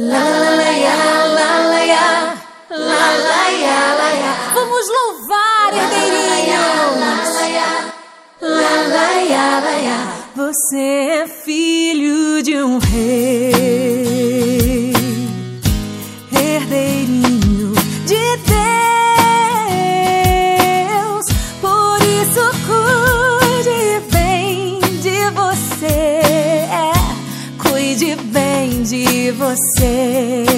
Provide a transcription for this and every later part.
La la la ya, la la ya, la. Vamos louvar, herdeirinho. La la ya, la la ya, la. Você é filho de um rei. você.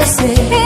acontecer.